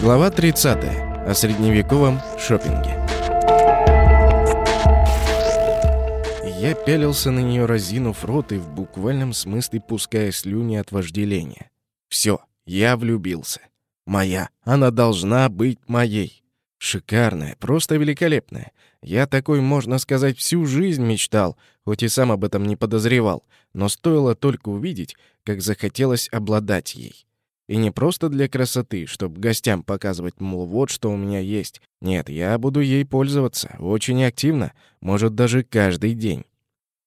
Глава 30. О средневековом шопинге. Я пялился на нее, разинув рот и в буквальном смысле пуская слюни от вожделения. Все, я влюбился. Моя. Она должна быть моей. Шикарная, просто великолепная. Я такой, можно сказать, всю жизнь мечтал, хоть и сам об этом не подозревал, но стоило только увидеть, как захотелось обладать ей. И не просто для красоты, чтобы гостям показывать, мол, вот что у меня есть. Нет, я буду ей пользоваться, очень активно, может, даже каждый день.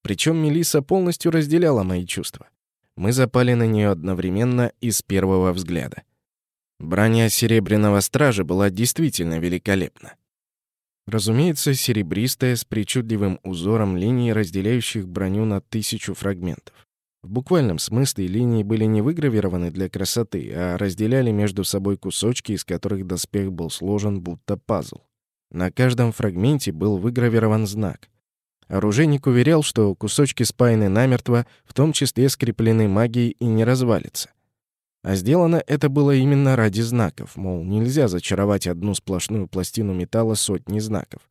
Причем Мелиса полностью разделяла мои чувства. Мы запали на нее одновременно и с первого взгляда. Броня Серебряного Стража была действительно великолепна. Разумеется, серебристая, с причудливым узором линий, разделяющих броню на тысячу фрагментов. В буквальном смысле линии были не выгравированы для красоты, а разделяли между собой кусочки, из которых доспех был сложен будто пазл. На каждом фрагменте был выгравирован знак. Оружейник уверял, что кусочки спаяны намертво, в том числе скреплены магией и не развалится. А сделано это было именно ради знаков, мол, нельзя зачаровать одну сплошную пластину металла сотни знаков.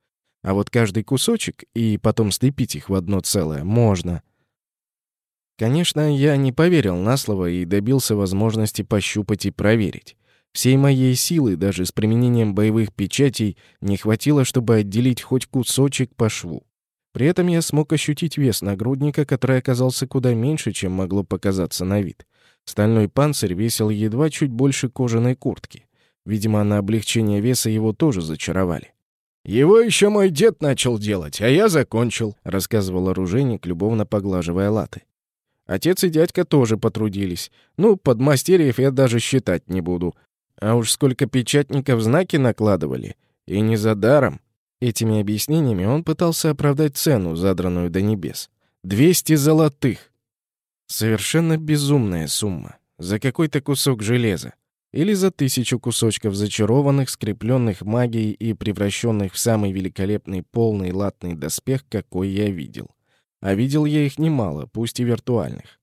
А вот каждый кусочек и потом слепить их в одно целое можно — Конечно, я не поверил на слово и добился возможности пощупать и проверить. Всей моей силы, даже с применением боевых печатей, не хватило, чтобы отделить хоть кусочек по шву. При этом я смог ощутить вес нагрудника, который оказался куда меньше, чем могло показаться на вид. Стальной панцирь весил едва чуть больше кожаной куртки. Видимо, на облегчение веса его тоже зачаровали. «Его еще мой дед начал делать, а я закончил», — рассказывал оружейник, любовно поглаживая латы. Отец и дядька тоже потрудились. Ну, подмастерьев я даже считать не буду. А уж сколько печатников знаки накладывали. И не за даром. Этими объяснениями он пытался оправдать цену, задранную до небес. 200 золотых. Совершенно безумная сумма. За какой-то кусок железа. Или за тысячу кусочков зачарованных, скрепленных магией и превращенных в самый великолепный полный латный доспех, какой я видел. А видел я их немало, пусть и виртуальных.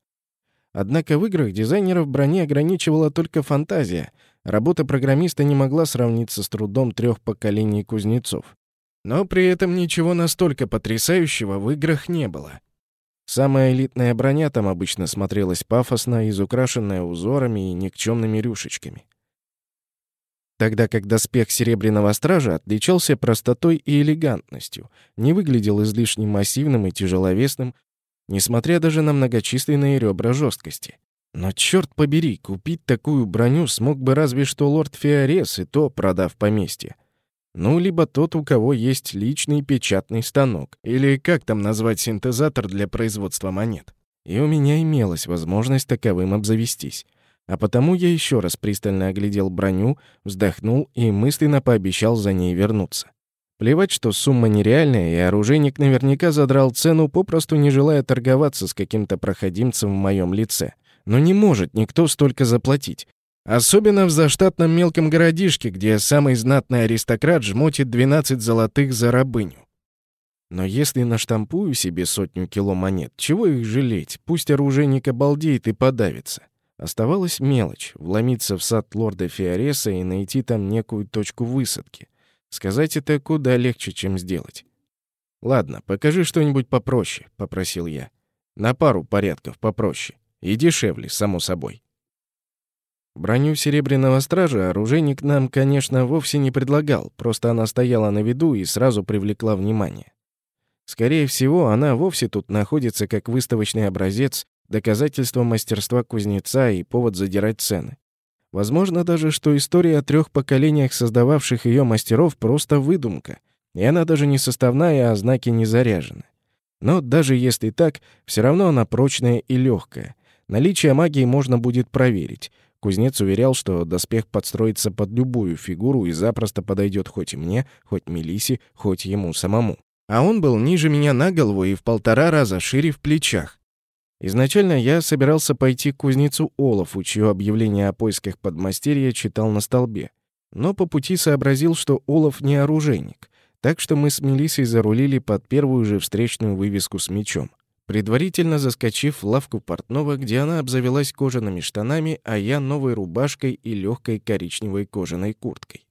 Однако в играх дизайнеров брони ограничивала только фантазия. Работа программиста не могла сравниться с трудом трех поколений кузнецов. Но при этом ничего настолько потрясающего в играх не было. Самая элитная броня там обычно смотрелась пафосно, изукрашенная узорами и никчемными рюшечками тогда как доспех Серебряного Стража отличался простотой и элегантностью, не выглядел излишне массивным и тяжеловесным, несмотря даже на многочисленные ребра жесткости. Но черт побери, купить такую броню смог бы разве что лорд Фиорес, и то продав поместье. Ну, либо тот, у кого есть личный печатный станок, или как там назвать синтезатор для производства монет. И у меня имелась возможность таковым обзавестись. А потому я еще раз пристально оглядел броню, вздохнул и мысленно пообещал за ней вернуться. Плевать, что сумма нереальная, и оружейник наверняка задрал цену, попросту не желая торговаться с каким-то проходимцем в моем лице. Но не может никто столько заплатить. Особенно в заштатном мелком городишке, где самый знатный аристократ жмотит 12 золотых за рабыню. Но если наштампую себе сотню кило монет, чего их жалеть? Пусть оружейник обалдеет и подавится. Оставалась мелочь — вломиться в сад лорда Фиореса и найти там некую точку высадки. Сказать это куда легче, чем сделать. «Ладно, покажи что-нибудь попроще», — попросил я. «На пару порядков попроще. И дешевле, само собой». Броню Серебряного Стража оружейник нам, конечно, вовсе не предлагал, просто она стояла на виду и сразу привлекла внимание. Скорее всего, она вовсе тут находится как выставочный образец доказательство мастерства кузнеца и повод задирать цены. Возможно даже, что история о трех поколениях создававших ее мастеров просто выдумка, и она даже не составная, а знаки не заряжены. Но даже если так, все равно она прочная и легкая. Наличие магии можно будет проверить. Кузнец уверял, что доспех подстроится под любую фигуру и запросто подойдет хоть мне, хоть Мелисе, хоть ему самому. А он был ниже меня на голову и в полтора раза шире в плечах. Изначально я собирался пойти к кузнецу Олафу, чье объявление о поисках подмастерья читал на столбе. Но по пути сообразил, что Олаф не оружейник, так что мы с Мелиссой зарулили под первую же встречную вывеску с мечом. предварительно заскочив в лавку портного, где она обзавелась кожаными штанами, а я новой рубашкой и легкой коричневой кожаной курткой.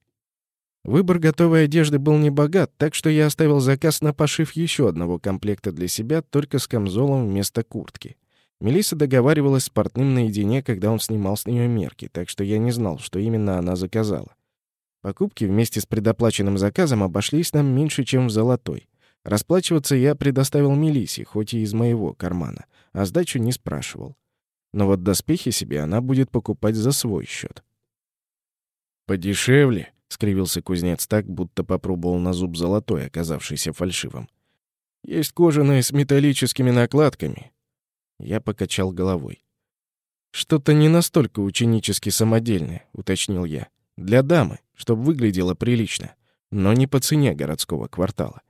Выбор готовой одежды был не богат, так что я оставил заказ на пошив еще одного комплекта для себя, только с камзолом вместо куртки. Мелисса договаривалась с портным наедине, когда он снимал с нее мерки, так что я не знал, что именно она заказала. Покупки вместе с предоплаченным заказом обошлись нам меньше, чем в золотой. Расплачиваться я предоставил Мелиссе, хоть и из моего кармана, а сдачу не спрашивал. Но вот доспехи себе она будет покупать за свой счет. «Подешевле», — скривился кузнец так, будто попробовал на зуб золотой, оказавшийся фальшивым. «Есть кожаные с металлическими накладками». Я покачал головой. «Что-то не настолько ученически самодельное», — уточнил я. «Для дамы, чтобы выглядело прилично, но не по цене городского квартала».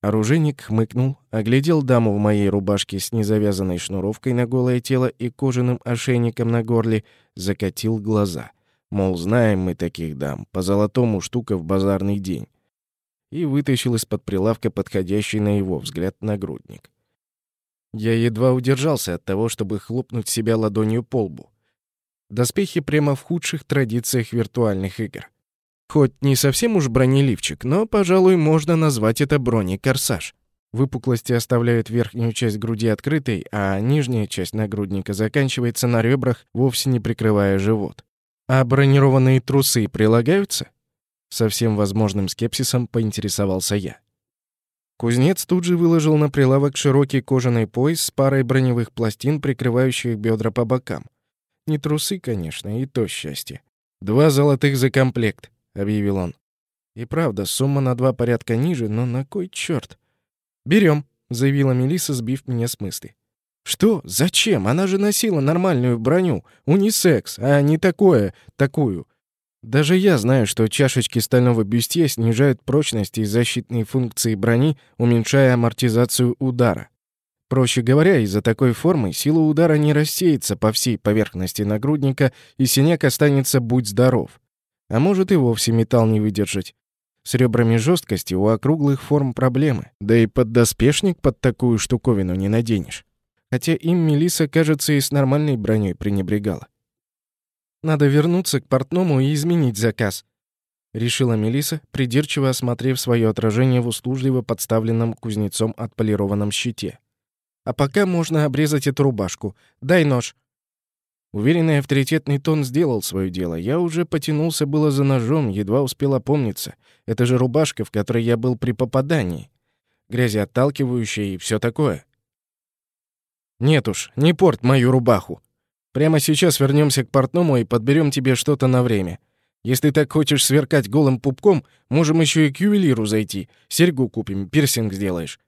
Оружейник хмыкнул, оглядел даму в моей рубашке с незавязанной шнуровкой на голое тело и кожаным ошейником на горле, закатил глаза — Мол, знаем мы таких дам, по золотому штука в базарный день. И вытащил из-под прилавка подходящий на его взгляд нагрудник. Я едва удержался от того, чтобы хлопнуть себя ладонью по лбу. Доспехи прямо в худших традициях виртуальных игр. Хоть не совсем уж бронеливчик, но, пожалуй, можно назвать это бронекорсаж. Выпуклости оставляют верхнюю часть груди открытой, а нижняя часть нагрудника заканчивается на ребрах, вовсе не прикрывая живот. «А бронированные трусы прилагаются?» Со всем возможным скепсисом поинтересовался я. Кузнец тут же выложил на прилавок широкий кожаный пояс с парой броневых пластин, прикрывающих бедра по бокам. Не трусы, конечно, и то счастье. «Два золотых за комплект», — объявил он. И правда, сумма на два порядка ниже, но на кой черт? «Берем», — заявила Мелиса, сбив меня с мысли. Что? Зачем? Она же носила нормальную броню. Унисекс, а не такое, такую. Даже я знаю, что чашечки стального бюстье снижают прочность и защитные функции брони, уменьшая амортизацию удара. Проще говоря, из-за такой формы сила удара не рассеется по всей поверхности нагрудника, и синяк останется «будь здоров». А может и вовсе металл не выдержать. С ребрами жесткости у округлых форм проблемы, да и поддоспешник под такую штуковину не наденешь хотя им Мелиса, кажется, и с нормальной броней пренебрегала. «Надо вернуться к портному и изменить заказ», — решила Мелиса, придирчиво осмотрев свое отражение в услужливо подставленном кузнецом отполированном щите. «А пока можно обрезать эту рубашку. Дай нож». Уверенный авторитетный тон сделал свое дело. Я уже потянулся было за ножом, едва успел опомниться. Это же рубашка, в которой я был при попадании. Грязеотталкивающая и все такое. Нет уж, не порт мою рубаху. Прямо сейчас вернемся к портному и подберем тебе что-то на время. Если так хочешь сверкать голым пупком, можем еще и к ювелиру зайти. Серьгу купим, пирсинг сделаешь».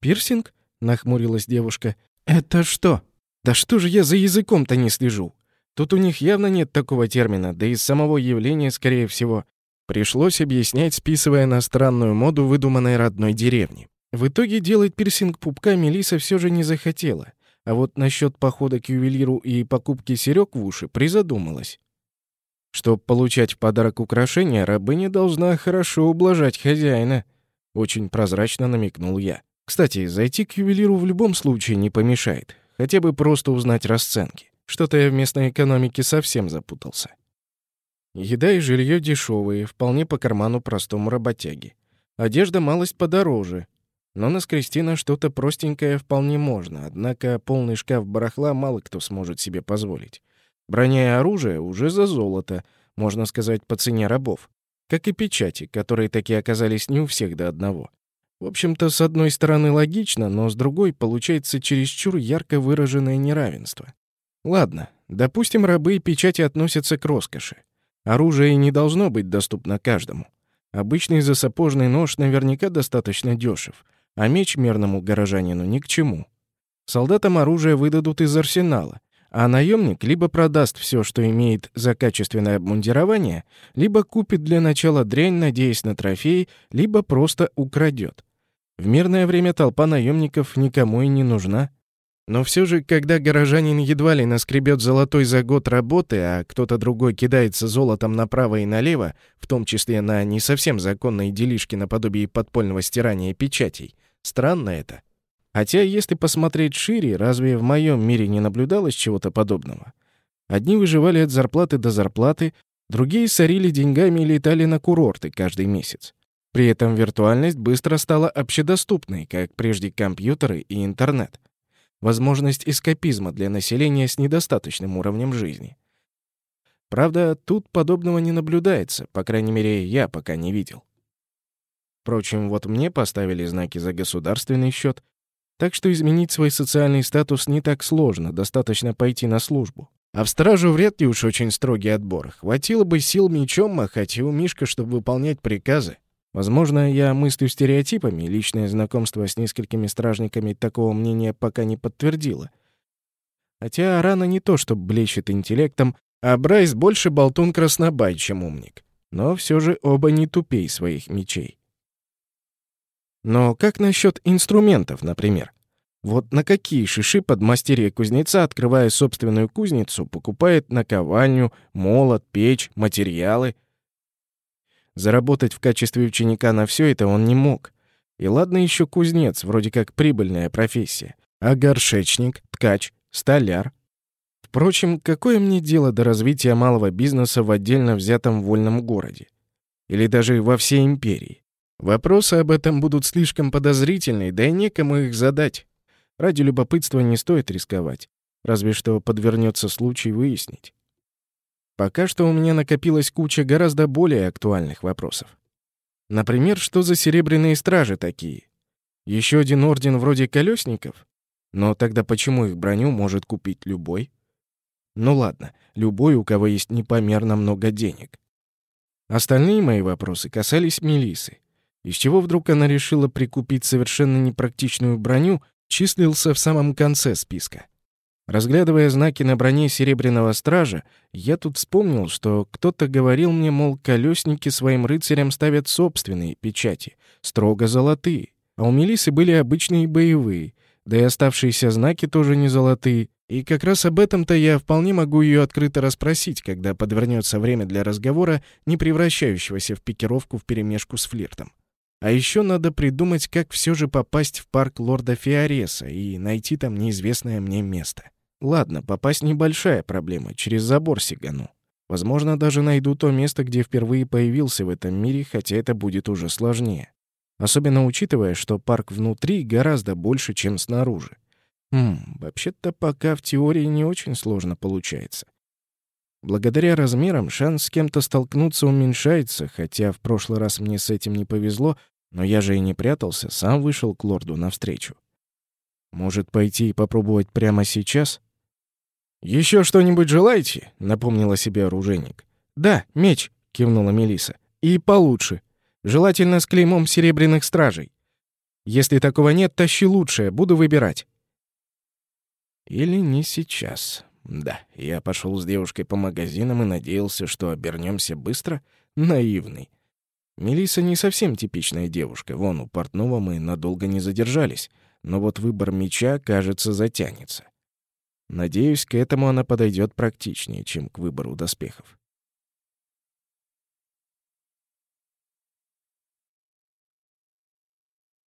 «Пирсинг?» — нахмурилась девушка. «Это что? Да что же я за языком-то не слежу? Тут у них явно нет такого термина, да и самого явления, скорее всего. Пришлось объяснять, списывая на странную моду выдуманной родной деревни. В итоге делать пирсинг пупка Мелиса все же не захотела, а вот насчет похода к ювелиру и покупки серёг в уши призадумалась. Чтоб получать в подарок украшения, рабыня должна хорошо ублажать хозяина. Очень прозрачно намекнул я. Кстати, зайти к ювелиру в любом случае не помешает. Хотя бы просто узнать расценки. Что-то я в местной экономике совсем запутался. Еда и жилье дешевые, вполне по карману простому работяге. Одежда малость подороже, но наскрести на что-то простенькое вполне можно, однако полный шкаф барахла мало кто сможет себе позволить. Броня и оружие уже за золото, можно сказать, по цене рабов. Как и печати, которые таки оказались не у всех до одного. В общем-то, с одной стороны логично, но с другой получается чересчур ярко выраженное неравенство. Ладно, допустим, рабы и печати относятся к роскоши. Оружие не должно быть доступно каждому. Обычный засапожный нож наверняка достаточно дешев — а меч мирному горожанину ни к чему. Солдатам оружие выдадут из арсенала, а наемник либо продаст все, что имеет за качественное обмундирование, либо купит для начала дрянь, надеясь на трофей, либо просто украдет. В мирное время толпа наемников никому и не нужна. Но все же, когда горожанин едва ли наскребет золотой за год работы, а кто-то другой кидается золотом направо и налево, в том числе на не совсем законные делишки наподобие подпольного стирания печатей, Странно это. Хотя, если посмотреть шире, разве в моем мире не наблюдалось чего-то подобного? Одни выживали от зарплаты до зарплаты, другие сорили деньгами и летали на курорты каждый месяц. При этом виртуальность быстро стала общедоступной, как прежде компьютеры и интернет. Возможность эскапизма для населения с недостаточным уровнем жизни. Правда, тут подобного не наблюдается, по крайней мере, я пока не видел. Впрочем, вот мне поставили знаки за государственный счет, так что изменить свой социальный статус не так сложно, достаточно пойти на службу. А в стражу вряд ли уж очень строгий отбор. Хватило бы сил мечом махать и у Мишка, чтобы выполнять приказы. Возможно, я мыслю стереотипами, личное знакомство с несколькими стражниками такого мнения пока не подтвердило. Хотя Арана не то, что блещет интеллектом, а Брайс больше болтун-краснобай, чем умник. Но все же оба не тупей своих мечей. Но как насчет инструментов, например? Вот на какие шиши подмастерье кузнеца, открывая собственную кузницу, покупает наковальню, молот, печь, материалы? Заработать в качестве ученика на все это он не мог. И ладно еще кузнец, вроде как прибыльная профессия. А горшечник, ткач, столяр. Впрочем, какое мне дело до развития малого бизнеса в отдельно взятом вольном городе? Или даже во всей империи? Вопросы об этом будут слишком подозрительны, да и некому их задать. Ради любопытства не стоит рисковать. Разве что подвернется случай выяснить. Пока что у меня накопилась куча гораздо более актуальных вопросов. Например, что за серебряные стражи такие? Еще один орден вроде колесников? Но тогда почему их броню может купить любой? Ну ладно, любой, у кого есть непомерно много денег. Остальные мои вопросы касались Мелисы. Из чего вдруг она решила прикупить совершенно непрактичную броню, числился в самом конце списка. Разглядывая знаки на броне Серебряного Стража, я тут вспомнил, что кто-то говорил мне, мол, колесники своим рыцарям ставят собственные печати, строго золотые, а у Мелисы были обычные боевые, да и оставшиеся знаки тоже не золотые, и как раз об этом-то я вполне могу ее открыто расспросить, когда подвернется время для разговора, не превращающегося в пикировку вперемешку с флиртом. А еще надо придумать, как все же попасть в парк лорда Фиореса и найти там неизвестное мне место. Ладно, попасть небольшая проблема, через забор сигану. Возможно, даже найду то место, где впервые появился в этом мире, хотя это будет уже сложнее. Особенно учитывая, что парк внутри гораздо больше, чем снаружи. Хм, вообще-то пока в теории не очень сложно получается. Благодаря размерам шанс с кем-то столкнуться уменьшается, хотя в прошлый раз мне с этим не повезло, но я же и не прятался, сам вышел к лорду навстречу. Может, пойти и попробовать прямо сейчас? Еще что-нибудь желаете?» — напомнила себе оружейник. «Да, меч», — кивнула Мелиса. «И получше. Желательно с клеймом серебряных стражей. Если такого нет, тащи лучшее, буду выбирать». Или не сейчас. Да, я пошел с девушкой по магазинам и надеялся, что обернемся быстро. Наивный. Мелиса не совсем типичная девушка. Вон, у портного мы надолго не задержались. Но вот выбор меча, кажется, затянется. Надеюсь, к этому она подойдет практичнее, чем к выбору доспехов.